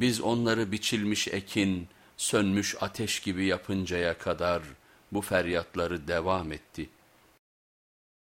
Biz onları biçilmiş ekin, sönmüş ateş gibi yapıncaya kadar bu feryatları devam etti.''